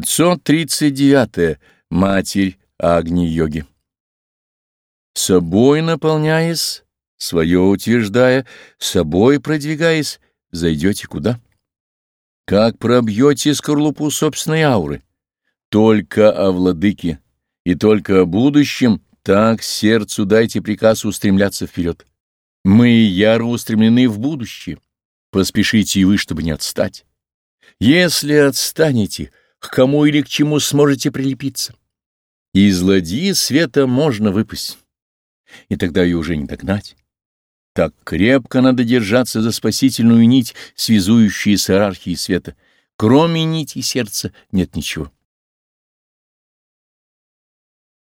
539. Матерь Агни-йоги. Собой наполняясь, свое утверждая, собой продвигаясь, зайдете куда? Как пробьете скорлупу собственной ауры? Только о владыке и только о будущем, так сердцу дайте приказ устремляться вперед. Мы яро устремлены в будущее. Поспешите и вы, чтобы не отстать. Если отстанете, к кому или к чему сможете прилепиться? Из ладьи света можно выпасть, и тогда ее уже не догнать. Так крепко надо держаться за спасительную нить, связующую с иерархией света. Кроме нити сердца нет ничего.